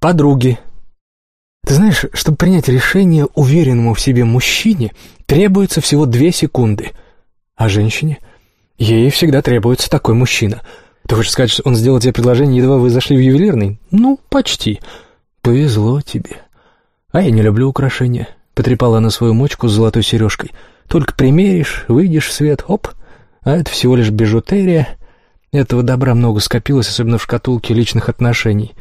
подруги. Ты знаешь, чтобы принять решение уверенному в себе мужчине, требуется всего две секунды. А женщине? Ей всегда требуется такой мужчина. Ты хочешь сказать, что он сделал тебе предложение, едва вы зашли в ювелирный? Ну, почти. Повезло тебе. А я не люблю украшения. Потрепала она свою мочку с золотой сережкой. Только примеришь, выйдешь в свет, оп, а это всего лишь бижутерия. Этого добра много скопилось, особенно в шкатулке личных отношений.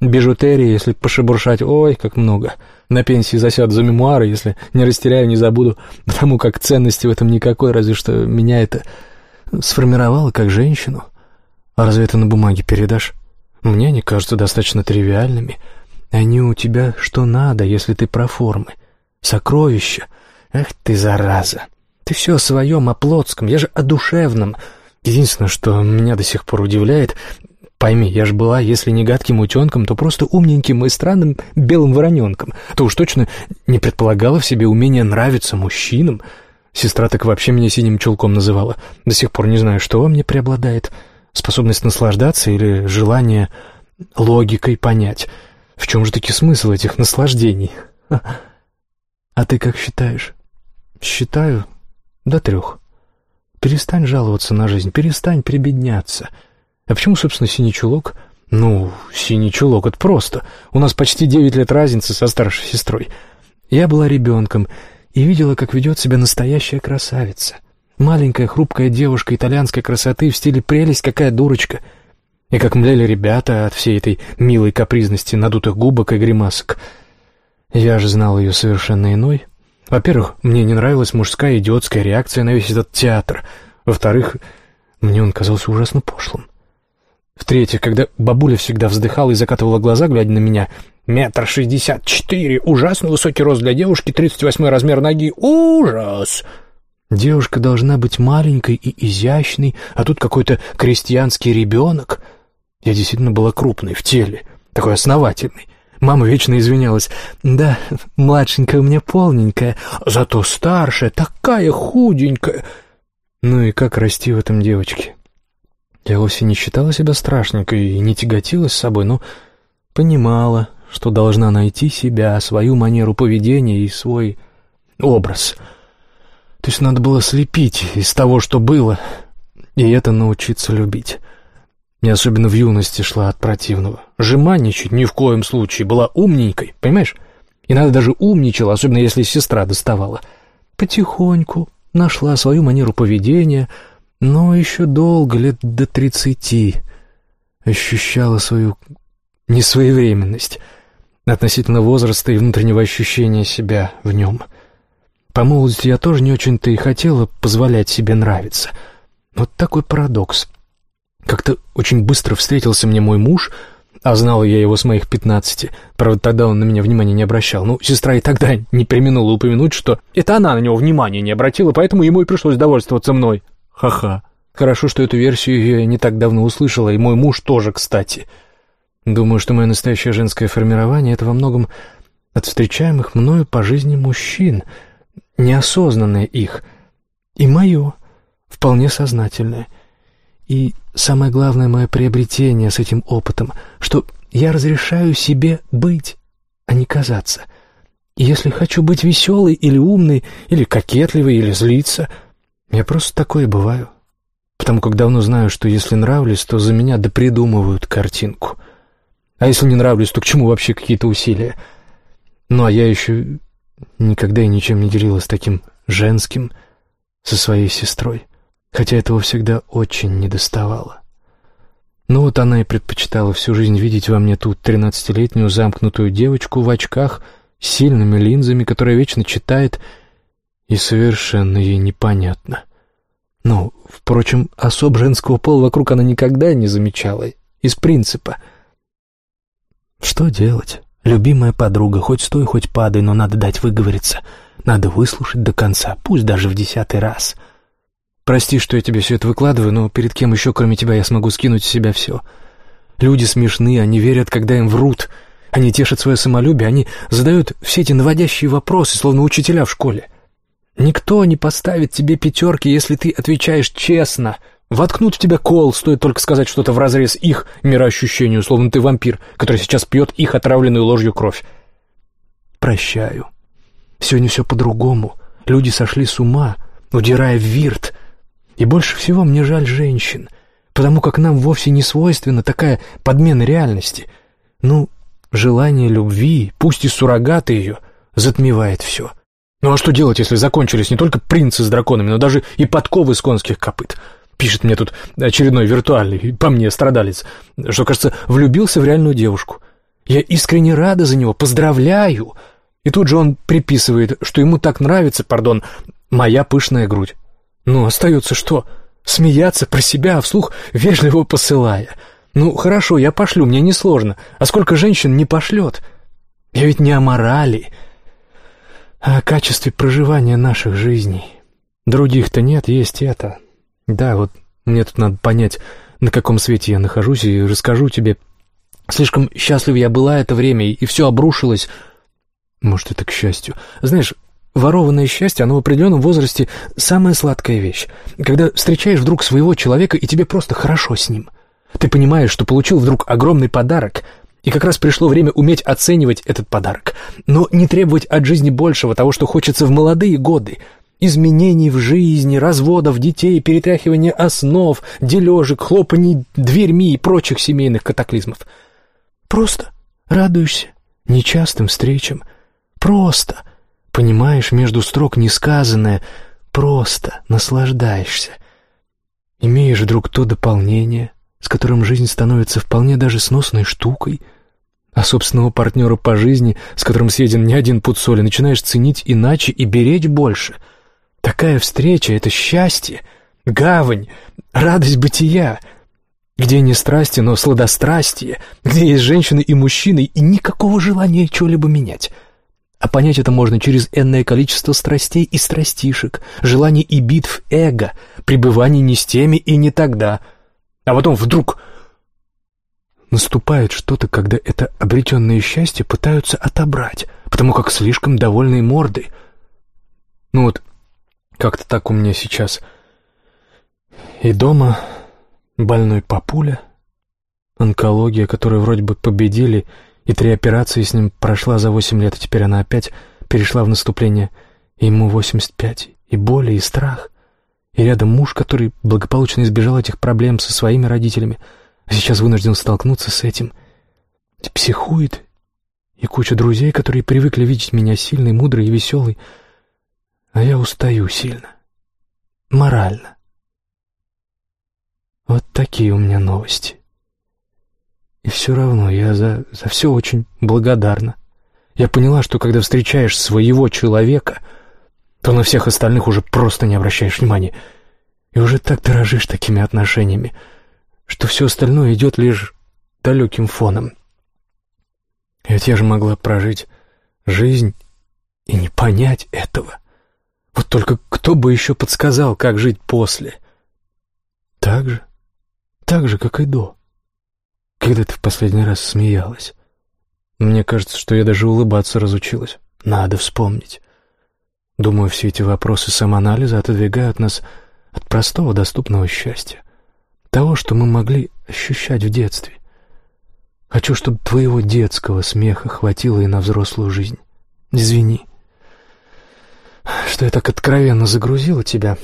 Бижутерии, если пошебуршать, ой, как много. На пенсии засяду за мемуары, если не растеряю, не забуду, потому как ценности в этом никакой, разве что меня это сформировало как женщину. А разве это на бумаге передашь? Мне они кажутся достаточно тривиальными. Они у тебя что надо, если ты про формы. Сокровища. Эх ты, зараза. Ты все о своем, о плотском, я же о душевном. Единственное, что меня до сих пор удивляет, пойми, я же была, если не гадким утенком, то просто умненьким и странным белым вороненком. То уж точно не предполагала в себе умение нравиться мужчинам. Сестра так вообще меня синим чулком называла. До сих пор не знаю, что во мне преобладает. Способность наслаждаться или желание логикой понять. В чем же таки смысл этих наслаждений? А ты как считаешь? Считаю до трех. Перестань жаловаться на жизнь, перестань прибедняться. А почему, собственно, синий чулок? Ну, синий чулок — это просто. У нас почти девять лет разницы со старшей сестрой. Я была ребенком и видела, как ведет себя настоящая красавица. Маленькая хрупкая девушка итальянской красоты в стиле «прелесть, какая дурочка». И как млели ребята от всей этой милой капризности надутых губок и гримасок — я же знал ее совершенно иной. Во-первых, мне не нравилась мужская идиотская реакция на весь этот театр. Во-вторых, мне он казался ужасно пошлым. В-третьих, когда бабуля всегда вздыхала и закатывала глаза, глядя на меня, метр шестьдесят четыре, ужасно высокий рост для девушки, тридцать восьмой размер ноги, ужас! Девушка должна быть маленькой и изящной, а тут какой-то крестьянский ребенок. Я действительно была крупной в теле, такой основательной. Мама вечно извинялась. «Да, младшенькая у меня полненькая, зато старшая, такая худенькая». Ну и как расти в этом девочке? Я вовсе не считала себя страшненькой и не тяготилась собой, но понимала, что должна найти себя, свою манеру поведения и свой образ. То есть надо было слепить из того, что было, и это научиться любить. Мне особенно в юности шла от противного. Жеманничать ни в коем случае, была умненькой, понимаешь? И надо даже умничала, особенно если сестра доставала. Потихоньку нашла свою манеру поведения, но еще долго, лет до тридцати, ощущала свою несвоевременность относительно возраста и внутреннего ощущения себя в нем. По молодости я тоже не очень-то и хотела позволять себе нравиться. Вот такой парадокс. Как-то очень быстро встретился мне мой муж, а знал я его с моих пятнадцати. Правда, тогда он на меня внимания не обращал. Ну, сестра и тогда не применула упомянуть, что это она на него внимания не обратила, поэтому ему и пришлось довольствоваться мной. Ха-ха. Хорошо, что эту версию я не так давно услышала, и мой муж тоже, кстати. Думаю, что мое настоящее женское формирование — это во многом от встречаемых мною по жизни мужчин, неосознанное их, и мое, вполне сознательное — и самое главное мое приобретение с этим опытом, что я разрешаю себе быть, а не казаться. И если хочу быть веселой или умной, или кокетливой, или злиться, я просто такое бываю. Потому как давно знаю, что если нравлюсь, то за меня допридумывают картинку. А если не нравлюсь, то к чему вообще какие-то усилия? Ну, а я еще никогда и ничем не делилась таким женским со своей сестрой хотя этого всегда очень недоставало. Ну вот она и предпочитала всю жизнь видеть во мне ту тринадцатилетнюю замкнутую девочку в очках с сильными линзами, которая вечно читает, и совершенно ей непонятно. Ну, впрочем, особ женского пола вокруг она никогда не замечала, из принципа. Что делать? Любимая подруга, хоть стой, хоть падай, но надо дать выговориться. Надо выслушать до конца, пусть даже в десятый раз — Прости, что я тебе все это выкладываю, но перед кем еще, кроме тебя, я смогу скинуть с себя все? Люди смешны, они верят, когда им врут. Они тешат свое самолюбие, они задают все эти наводящие вопросы, словно учителя в школе. Никто не поставит тебе пятерки, если ты отвечаешь честно. Воткнут в тебя кол, стоит только сказать что-то вразрез их мироощущению, словно ты вампир, который сейчас пьет их отравленную ложью кровь. Прощаю. Сегодня все по-другому. Люди сошли с ума, удирая в вирт. И больше всего мне жаль женщин, потому как нам вовсе не свойственна такая подмена реальности. Ну, желание любви, пусть и суррогаты ее, затмевает все. Ну а что делать, если закончились не только принцы с драконами, но даже и подковы с конских копыт? Пишет мне тут очередной виртуальный, по мне, страдалец, что, кажется, влюбился в реальную девушку. Я искренне рада за него, поздравляю. И тут же он приписывает, что ему так нравится, пардон, моя пышная грудь. Ну, остается что? Смеяться про себя, а вслух вежливо посылая. Ну, хорошо, я пошлю, мне несложно. А сколько женщин не пошлет? Я ведь не о морали, а о качестве проживания наших жизней. Других-то нет, есть это. Да, вот мне тут надо понять, на каком свете я нахожусь, и расскажу тебе. Слишком счастлив я была это время, и все обрушилось. Может, это к счастью. Знаешь, ворованное счастье, оно в определенном возрасте самая сладкая вещь. Когда встречаешь вдруг своего человека, и тебе просто хорошо с ним. Ты понимаешь, что получил вдруг огромный подарок — и как раз пришло время уметь оценивать этот подарок, но не требовать от жизни большего того, что хочется в молодые годы. Изменений в жизни, разводов, детей, перетряхивания основ, дележек, хлопаний дверьми и прочих семейных катаклизмов. Просто радуешься нечастым встречам. Просто понимаешь между строк несказанное, просто наслаждаешься. Имеешь вдруг то дополнение, с которым жизнь становится вполне даже сносной штукой, а собственного партнера по жизни, с которым съеден не один пуд соли, начинаешь ценить иначе и беречь больше. Такая встреча — это счастье, гавань, радость бытия, где не страсти, но сладострастие, где есть женщины и мужчины, и никакого желания чего-либо менять. А понять это можно через энное количество страстей и страстишек, желаний и битв эго, пребываний не с теми и не тогда — а потом вдруг наступает что-то, когда это обретенное счастье пытаются отобрать, потому как слишком довольные морды. Ну вот, как-то так у меня сейчас. И дома больной папуля, онкология, которую вроде бы победили, и три операции с ним прошла за восемь лет, и теперь она опять перешла в наступление. Ему восемьдесят пять, и боли, и страх — и рядом муж, который благополучно избежал этих проблем со своими родителями, а сейчас вынужден столкнуться с этим. Психует. И куча друзей, которые привыкли видеть меня сильной, мудрой и веселой. А я устаю сильно. Морально. Вот такие у меня новости. И все равно я за, за все очень благодарна. Я поняла, что когда встречаешь своего человека — то на всех остальных уже просто не обращаешь внимания. И уже так дорожишь такими отношениями, что все остальное идет лишь далеким фоном. Ведь я же могла прожить жизнь и не понять этого. Вот только кто бы еще подсказал, как жить после? Так же, так же, как и до. Когда ты в последний раз смеялась? Мне кажется, что я даже улыбаться разучилась. Надо вспомнить. Думаю, все эти вопросы самоанализа отодвигают нас от простого доступного счастья, того, что мы могли ощущать в детстве. Хочу, чтобы твоего детского смеха хватило и на взрослую жизнь. Извини, что я так откровенно загрузила тебя.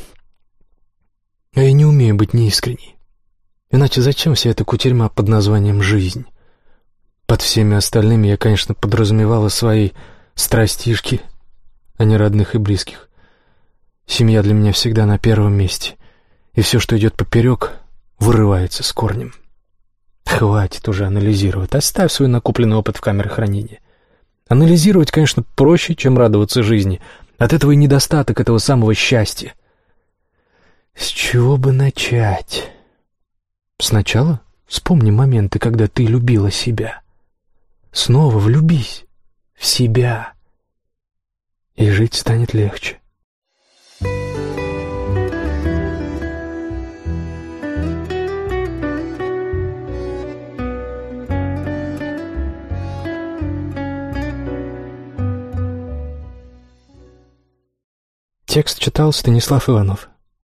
Я не умею быть неискренней. Иначе зачем вся эта кутерьма под названием «жизнь»? Под всеми остальными я, конечно, подразумевала свои страстишки — а не родных и близких. Семья для меня всегда на первом месте, и все, что идет поперек, вырывается с корнем. Хватит уже анализировать, оставь свой накопленный опыт в камере хранения. Анализировать, конечно, проще, чем радоваться жизни. От этого и недостаток этого самого счастья. С чего бы начать? Сначала вспомни моменты, когда ты любила себя. Снова влюбись в себя и жить станет легче. Текст читал Станислав Иванов.